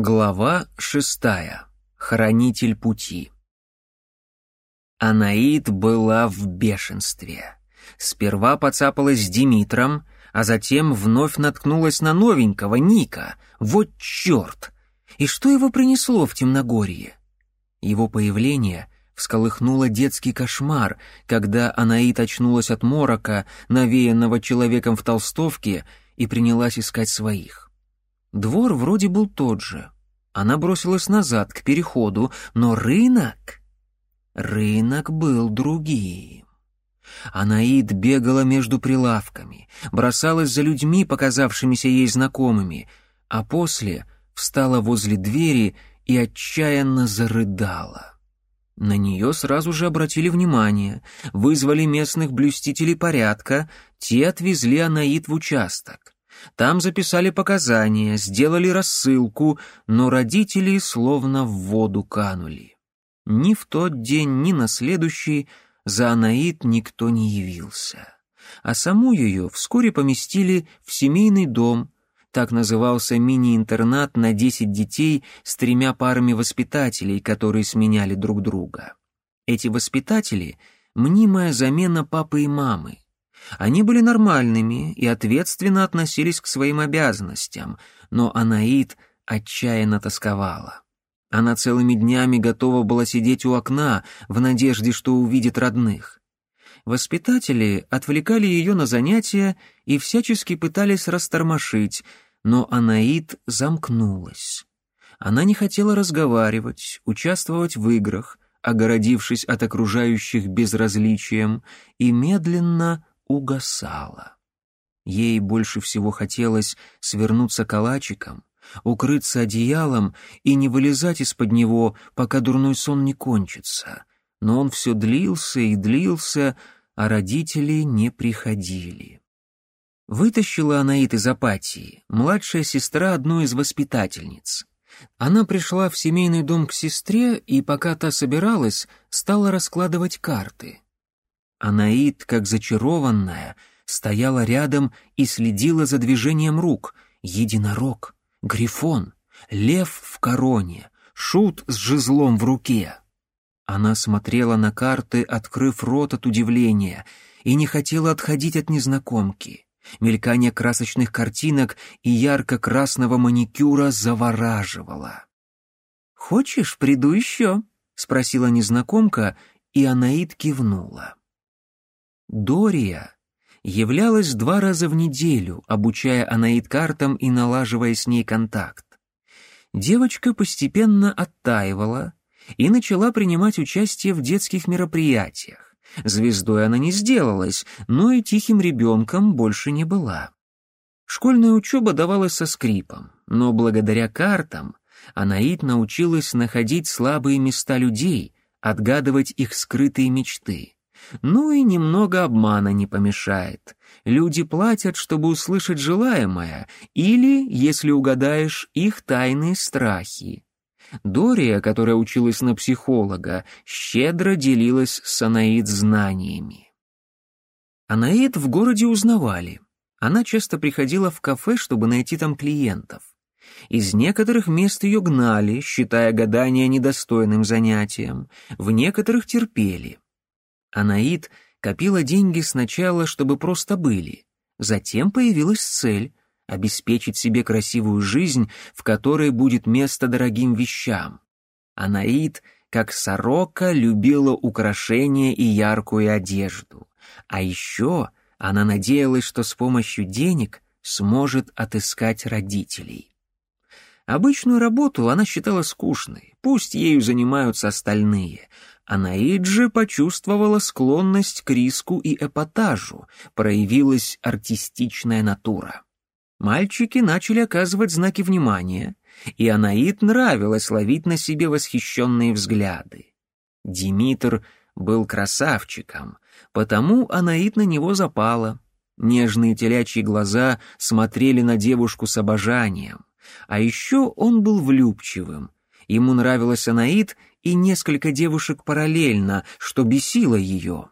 Глава шестая. Хранитель пути. Анаид была в бешенстве. Сперва поцапалась с Димитром, а затем вновь наткнулась на новенького Ника. Вот черт! И что его принесло в Темногорье? Его появление всколыхнуло детский кошмар, когда Анаид очнулась от морока, навеянного человеком в толстовке, и принялась искать своих. Двор вроде был тот же. Она бросилась назад, к переходу, но рынок... Рынок был другим. Анаид бегала между прилавками, бросалась за людьми, показавшимися ей знакомыми, а после встала возле двери и отчаянно зарыдала. На нее сразу же обратили внимание, вызвали местных блюстителей порядка, те отвезли Анаид в участок. Там записали показания, сделали рассылку, но родители словно в воду канули. Ни в тот день, ни на следующий за Анаит никто не явился. А саму ее вскоре поместили в семейный дом, так назывался мини-интернат на десять детей с тремя парами воспитателей, которые сменяли друг друга. Эти воспитатели — мнимая замена папы и мамы. Они были нормальными и ответственно относились к своим обязанностям, но Анаит отчаянно тосковала. Она целыми днями готова была сидеть у окна в надежде, что увидит родных. Воспитатели отвлекали ее на занятия и всячески пытались растормошить, но Анаит замкнулась. Она не хотела разговаривать, участвовать в играх, огородившись от окружающих безразличием, и медленно угасала. Ей больше всего хотелось свернуться калачиком, укрыться одеялом и не вылезать из-под него, пока дурной сон не кончится. Но он все длился и длился, а родители не приходили. Вытащила Анаит из апатии, младшая сестра одной из воспитательниц. Она пришла в семейный дом к сестре и, пока та собиралась, стала раскладывать карты — Анаит, как зачарованная, стояла рядом и следила за движением рук. Единорог, грифон, лев в короне, шут с жезлом в руке. Она смотрела на карты, открыв рот от удивления, и не хотела отходить от незнакомки. Мелькание красочных картинок и ярко-красного маникюра завораживало. «Хочешь, приду еще?» — спросила незнакомка, и Анаит кивнула. Дория являлась два раза в неделю, обучая Анаид картам и налаживая с ней контакт. Девочка постепенно оттаивала и начала принимать участие в детских мероприятиях. Звездой она не сделалась, но и тихим ребенком больше не была. Школьная учеба давалась со скрипом, но благодаря картам Анаид научилась находить слабые места людей, отгадывать их скрытые мечты. Ну и немного обмана не помешает. Люди платят, чтобы услышать желаемое, или, если угадаешь, их тайные страхи. Дория, которая училась на психолога, щедро делилась с Анаид знаниями. Анаид в городе узнавали. Она часто приходила в кафе, чтобы найти там клиентов. Из некоторых мест ее гнали, считая гадание недостойным занятием, в некоторых терпели. Анаид копила деньги сначала, чтобы просто были. Затем появилась цель — обеспечить себе красивую жизнь, в которой будет место дорогим вещам. Анаид, как сорока, любила украшения и яркую одежду. А еще она надеялась, что с помощью денег сможет отыскать родителей. Обычную работу она считала скучной, пусть ею занимаются остальные, Анаиджи почувствовала склонность к риску и эпатажу, проявилась артистичная натура. Мальчики начали оказывать знаки внимания, и Анаид нравилось ловить на себе восхищенные взгляды. Димитр был красавчиком, потому Анаид на него запала. Нежные телячьи глаза смотрели на девушку с обожанием. А еще он был влюбчивым. Ему нравилась Анаид и несколько девушек параллельно, что бесило ее.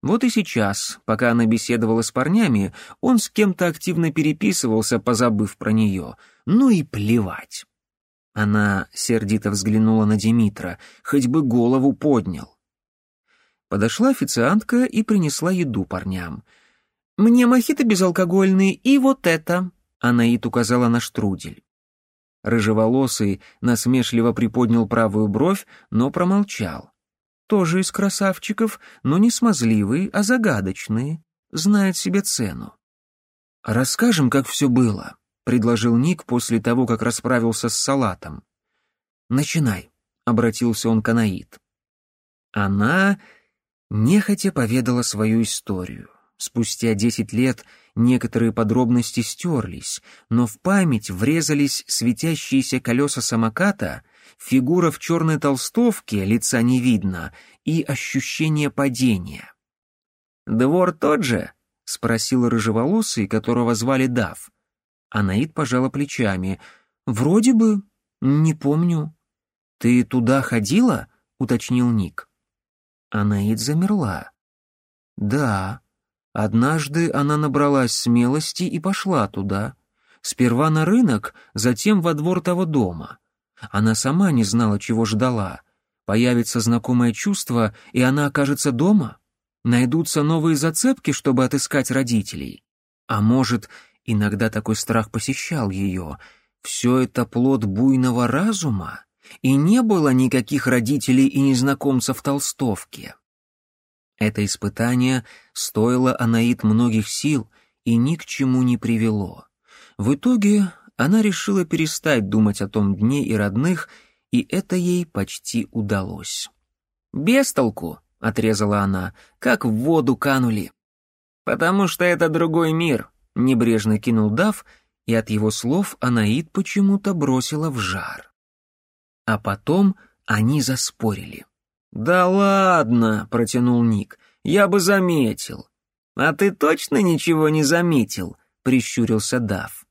Вот и сейчас, пока она беседовала с парнями, он с кем-то активно переписывался, позабыв про нее. Ну и плевать. Она сердито взглянула на Димитра, хоть бы голову поднял. Подошла официантка и принесла еду парням. «Мне мохито безалкогольный и вот это», — Анаит указала на штрудель. Рыжеволосый насмешливо приподнял правую бровь, но промолчал. Тоже из красавчиков, но не смазливый, а загадочный, знает себе цену. «Расскажем, как все было», — предложил Ник после того, как расправился с салатом. «Начинай», — обратился он к Анаит. Она нехотя поведала свою историю. Спустя десять лет некоторые подробности стерлись, но в память врезались светящиеся колеса самоката, фигура в черной толстовке, лица не видно, и ощущение падения. «Двор тот же?» — спросил рыжеволосый, которого звали Дав. Анаид пожала плечами. «Вроде бы. Не помню». «Ты туда ходила?» — уточнил Ник. Анаид замерла. «Да». Однажды она набралась смелости и пошла туда. Сперва на рынок, затем во двор того дома. Она сама не знала, чего ждала. Появится знакомое чувство, и она окажется дома? Найдутся новые зацепки, чтобы отыскать родителей? А может, иногда такой страх посещал ее. Все это плод буйного разума? И не было никаких родителей и незнакомцев в толстовке. Это испытание стоило Анаит многих сил и ни к чему не привело. В итоге она решила перестать думать о том дне и родных, и это ей почти удалось. «Без толку», — отрезала она, — «как в воду канули». «Потому что это другой мир», — небрежно кинул Дав, и от его слов Анаит почему-то бросила в жар. А потом они заспорили. «Да ладно», — протянул Ник, — «я бы заметил». «А ты точно ничего не заметил?» — прищурился Дав.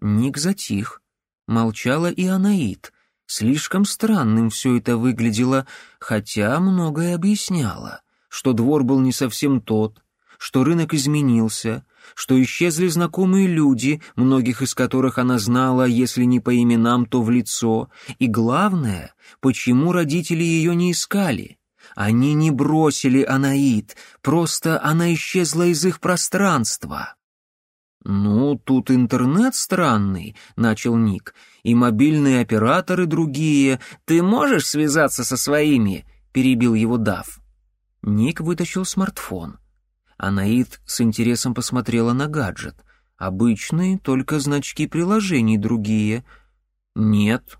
Ник затих. Молчала и Анаит. Слишком странным все это выглядело, хотя многое объясняло, что двор был не совсем тот, что рынок изменился, что исчезли знакомые люди, многих из которых она знала, если не по именам, то в лицо, и главное, почему родители ее не искали. Они не бросили Анаит, просто она исчезла из их пространства. «Ну, тут интернет странный», — начал Ник, — «и мобильные операторы другие. Ты можешь связаться со своими?» — перебил его Дав. Ник вытащил смартфон. Анаит с интересом посмотрела на гаджет. Обычные, только значки приложений другие. Нет.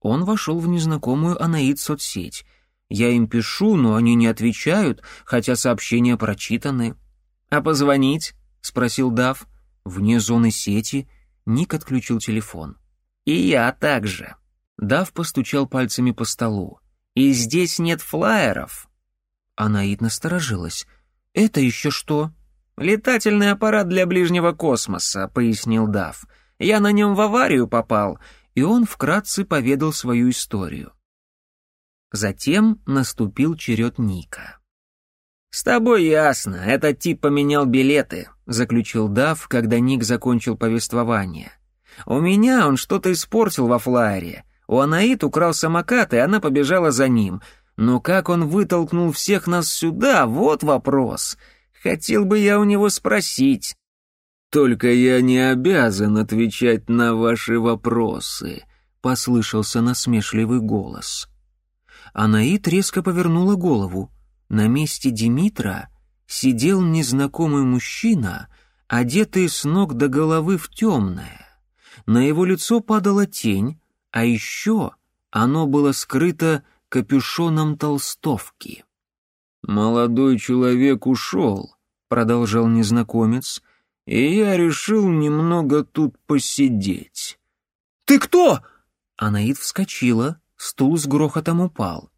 Он вошел в незнакомую Анаит соцсеть. Я им пишу, но они не отвечают, хотя сообщения прочитаны. «А позвонить?» — спросил Дав. Вне зоны сети Ник отключил телефон. «И я также». Дав постучал пальцами по столу. «И здесь нет флаеров». Анаит насторожилась. «Это еще что?» «Летательный аппарат для ближнего космоса», — пояснил Дав. «Я на нем в аварию попал», и он вкратце поведал свою историю. Затем наступил черед Ника. «С тобой ясно, этот тип поменял билеты», — заключил Дав, когда Ник закончил повествование. «У меня он что-то испортил во флайере. У Анаит украл самокат, и она побежала за ним. Но как он вытолкнул всех нас сюда, вот вопрос. Хотел бы я у него спросить. «Только я не обязан отвечать на ваши вопросы», — послышался насмешливый голос. Анаит резко повернула голову. На месте Димитра сидел незнакомый мужчина, одетый с ног до головы в темное. На его лицо падала тень, а еще оно было скрыто капюшоном толстовки. «Молодой человек ушел», — продолжал незнакомец, — «и я решил немного тут посидеть». «Ты кто?» Анаид вскочила, стул с грохотом упал.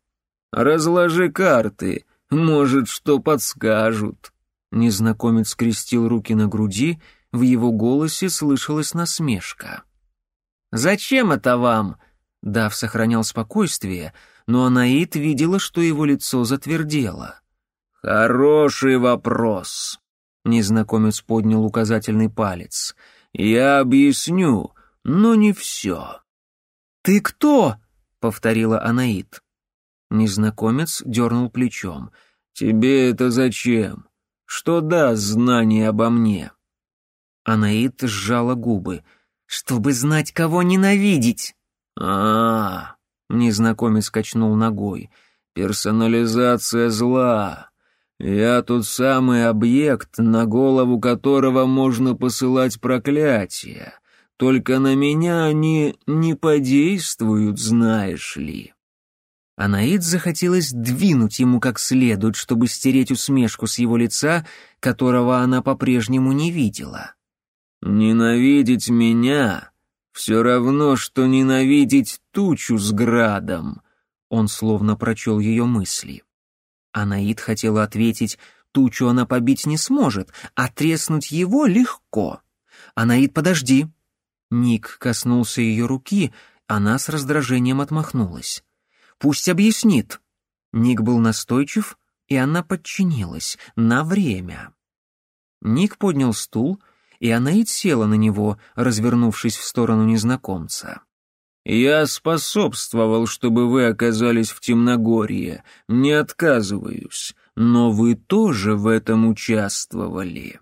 «Разложи карты, может, что подскажут». Незнакомец скрестил руки на груди, в его голосе слышалась насмешка. «Зачем это вам?» Дав сохранял спокойствие, но Анаит видела, что его лицо затвердело. «Хороший вопрос», — незнакомец поднял указательный палец. «Я объясню, но не все. «Ты кто?» — повторила Анаит. Незнакомец дернул плечом. «Тебе это зачем? Что даст знание обо мне?» Анаит сжала губы. «Чтобы знать, кого ненавидеть!» а, -а, -а незнакомец качнул ногой. «Персонализация зла. Я тот самый объект, на голову которого можно посылать проклятия. Только на меня они не подействуют, знаешь ли». Анаид захотелось двинуть ему как следует, чтобы стереть усмешку с его лица, которого она по-прежнему не видела. «Ненавидеть меня все равно, что ненавидеть тучу с градом», он словно прочел ее мысли. Анаид хотела ответить, тучу она побить не сможет, а треснуть его легко. «Анаид, подожди!» Ник коснулся ее руки, она с раздражением отмахнулась. Пусть объяснит». Ник был настойчив, и она подчинилась на время. Ник поднял стул, и Анаит села на него, развернувшись в сторону незнакомца. «Я способствовал, чтобы вы оказались в Темногорье, не отказываюсь, но вы тоже в этом участвовали».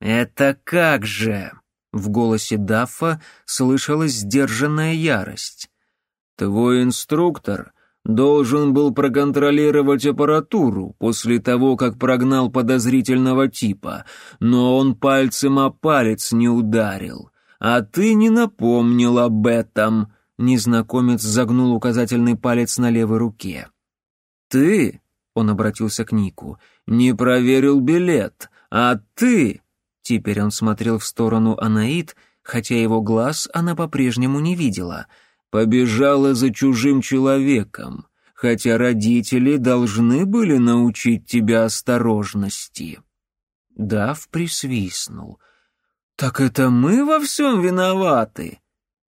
«Это как же?» — в голосе Даффа слышалась сдержанная ярость. «Твой инструктор должен был проконтролировать аппаратуру после того, как прогнал подозрительного типа, но он пальцем о палец не ударил. А ты не напомнил об этом. Незнакомец загнул указательный палец на левой руке. Ты, он обратился к Нику, не проверил билет, а ты... Теперь он смотрел в сторону Анаит, хотя его глаз она по-прежнему не видела — побежала за чужим человеком, хотя родители должны были научить тебя осторожности». Дав присвистнул. «Так это мы во всем виноваты?»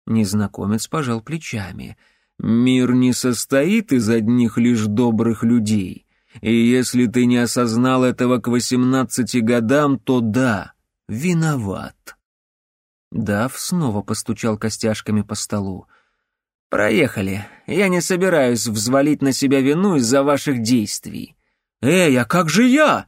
Незнакомец пожал плечами. «Мир не состоит из одних лишь добрых людей, и если ты не осознал этого к восемнадцати годам, то да, виноват». Дав снова постучал костяшками по столу. «Проехали. Я не собираюсь взвалить на себя вину из-за ваших действий». «Эй, а как же я?»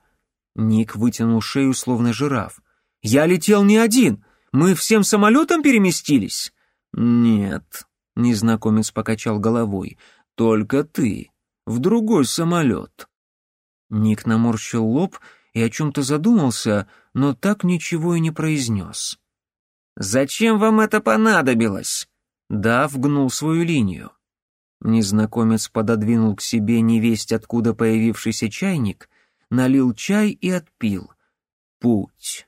Ник вытянул шею, словно жираф. «Я летел не один. Мы всем самолетом переместились?» «Нет», — незнакомец покачал головой. «Только ты. В другой самолет». Ник наморщил лоб и о чем-то задумался, но так ничего и не произнес. «Зачем вам это понадобилось?» Дав гнул свою линию. Незнакомец пододвинул к себе невесть откуда появившийся чайник, налил чай и отпил. Путь.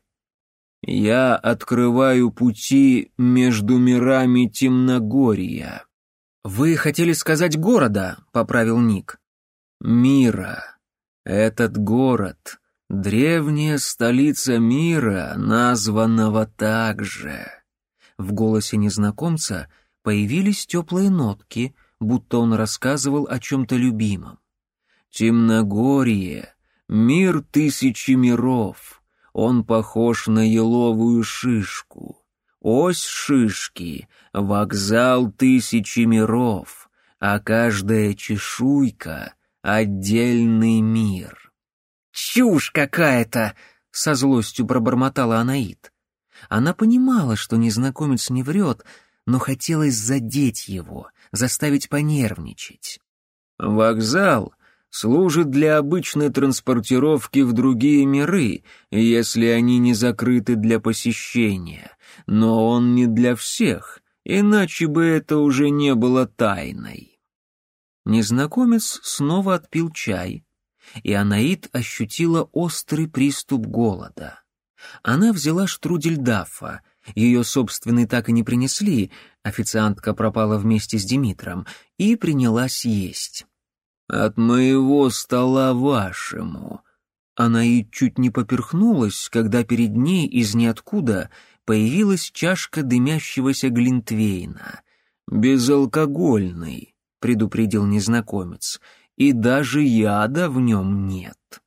Я открываю пути между мирами Темногорья. Вы хотели сказать города, поправил Ник. Мира. Этот город — древняя столица мира, названного так же. В голосе незнакомца — появились теплые нотки, будто он рассказывал о чем-то любимом. «Темногорье, мир тысячи миров, он похож на еловую шишку. Ось шишки, вокзал тысячи миров, а каждая чешуйка — отдельный мир». «Чушь какая-то!» — со злостью пробормотала Анаит. Она понимала, что незнакомец не врет, но хотелось задеть его, заставить понервничать. «Вокзал служит для обычной транспортировки в другие миры, если они не закрыты для посещения, но он не для всех, иначе бы это уже не было тайной». Незнакомец снова отпил чай, и Анаит ощутила острый приступ голода. Она взяла штрудель Даффа — ее собственный так и не принесли, официантка пропала вместе с Димитром, и принялась есть. «От моего стола вашему». Она и чуть не поперхнулась, когда перед ней из ниоткуда появилась чашка дымящегося глинтвейна. «Безалкогольный», — предупредил незнакомец, — «и даже яда в нем нет».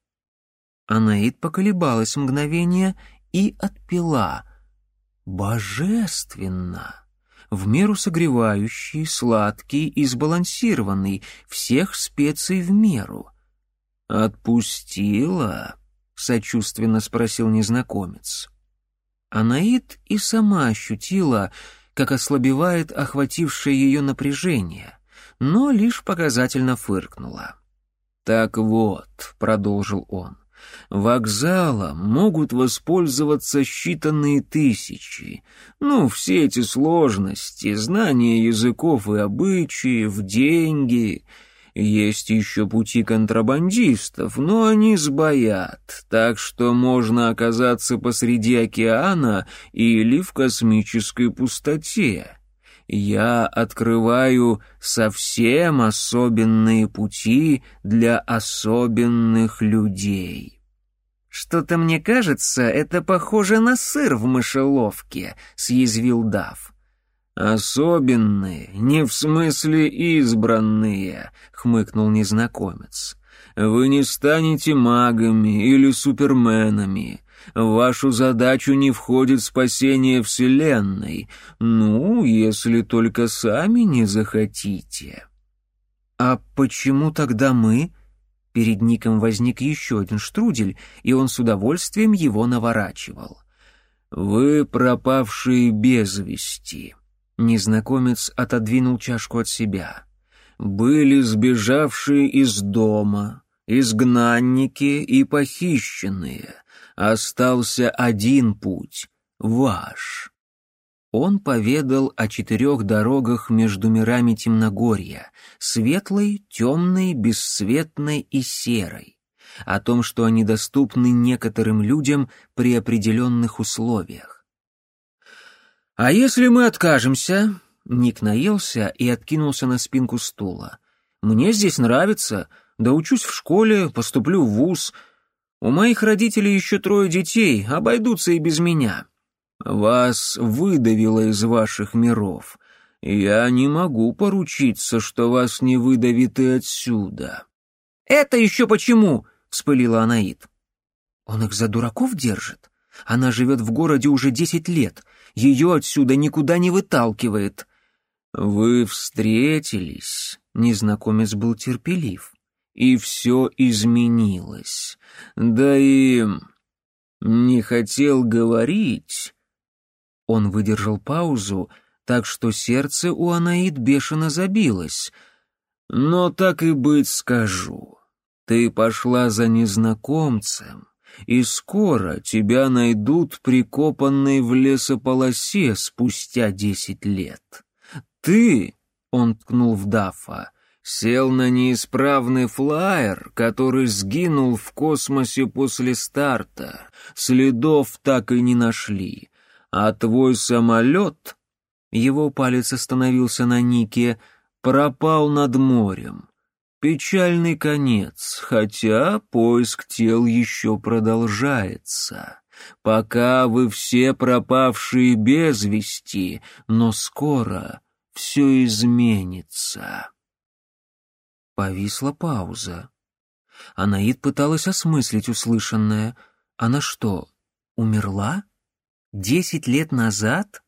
Анаид поколебалась мгновение и отпила — Божественно! в меру согревающий, сладкий и сбалансированный, всех специй в меру. «Отпустила?» — сочувственно спросил незнакомец. Анаит и сама ощутила, как ослабевает охватившее ее напряжение, но лишь показательно фыркнула. «Так вот», — продолжил он, — «вокзалом могут воспользоваться считанные тысячи. Ну, все эти сложности, знание языков и обычаев, деньги...» Есть еще пути контрабандистов, но они сбоят, так что можно оказаться посреди океана или в космической пустоте. Я открываю совсем особенные пути для особенных людей. «Что-то мне кажется, это похоже на сыр в мышеловке», — съязвил Дав. «Особенные, не в смысле избранные», — хмыкнул незнакомец. «Вы не станете магами или суперменами. В вашу задачу не входит спасение Вселенной. Ну, если только сами не захотите». «А почему тогда мы?» Перед Ником возник еще один штрудель, и он с удовольствием его наворачивал. «Вы пропавшие без вести», Незнакомец отодвинул чашку от себя. «Были сбежавшие из дома, изгнанники и похищенные. Остался один путь — ваш». Он поведал о четырех дорогах между мирами темногорья — светлой, темной, бесцветной и серой о том, что они доступны некоторым людям при определенных условиях. «А если мы откажемся?» Ник наелся и откинулся на спинку стула. «Мне здесь нравится, да учусь в школе, поступлю в вуз. У моих родителей еще трое детей, обойдутся и без меня. Вас выдавило из ваших миров. Я не могу поручиться, что вас не выдавит и отсюда». «Это еще почему?» — вспылила Анаит. «Он их за дураков держит? Она живет в городе уже десять лет, ее отсюда никуда не выталкивает». «Вы встретились», — незнакомец был терпелив, — «и все изменилось. Да и не хотел говорить». Он выдержал паузу, так что сердце у Анаид бешено забилось. «Но так и быть скажу. Ты пошла за незнакомцем, и скоро тебя найдут прикопанной в лесополосе спустя десять лет. Ты, — он ткнул в Дафа, — сел на неисправный флайер, который сгинул в космосе после старта, следов так и не нашли, а твой самолет, его палец остановился на Нике, пропал над морем. Печальный конец, хотя поиск тел еще продолжается. Пока вы все пропавшие без вести, но скоро все изменится. Повисла пауза. Анаид пыталась осмыслить услышанное. Она что, умерла? Десять лет назад?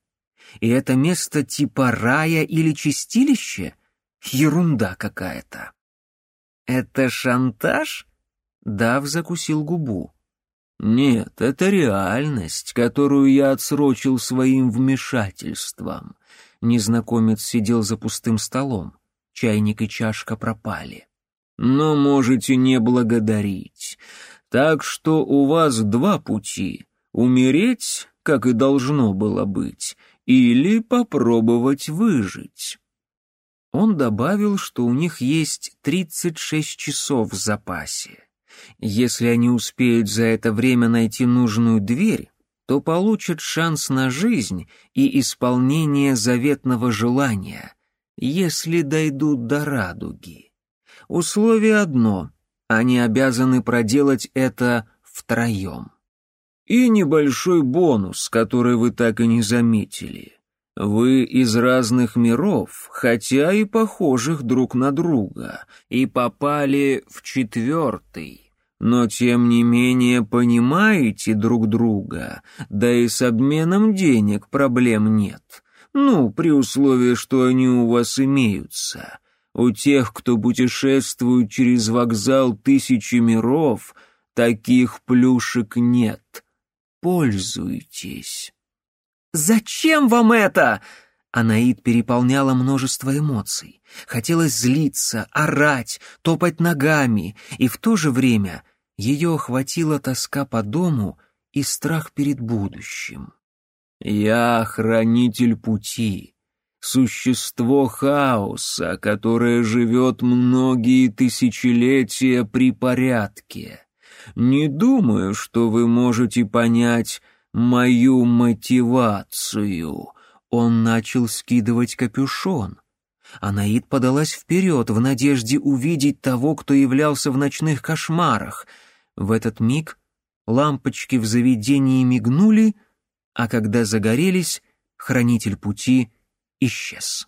И это место типа рая или чистилище? Ерунда какая-то. «Это шантаж?» Дав закусил губу. «Нет, это реальность, которую я отсрочил своим вмешательством». Незнакомец сидел за пустым столом. Чайник и чашка пропали. «Но можете не благодарить. Так что у вас два пути — умереть, как и должно было быть, или попробовать выжить». Он добавил, что у них есть 36 часов в запасе. Если они успеют за это время найти нужную дверь, то получат шанс на жизнь и исполнение заветного желания, если дойдут до радуги. Условие одно — они обязаны проделать это втроем. И небольшой бонус, который вы так и не заметили — вы из разных миров, хотя и похожих друг на друга, и попали в четвертый, но тем не менее понимаете друг друга, да и с обменом денег проблем нет. Ну, при условии, что они у вас имеются. У тех, кто путешествует через вокзал тысячи миров, таких плюшек нет. Пользуйтесь. «Зачем вам это?» Анаид переполняла множество эмоций. Хотелось злиться, орать, топать ногами, и в то же время ее охватила тоска по дому и страх перед будущим. «Я хранитель пути, существо хаоса, которое живет многие тысячелетия при порядке. Не думаю, что вы можете понять мою мотивацию». Он начал скидывать капюшон. Анаид подалась вперед в надежде увидеть того, кто являлся в ночных кошмарах. В этот миг лампочки в заведении мигнули, а когда загорелись, хранитель пути исчез.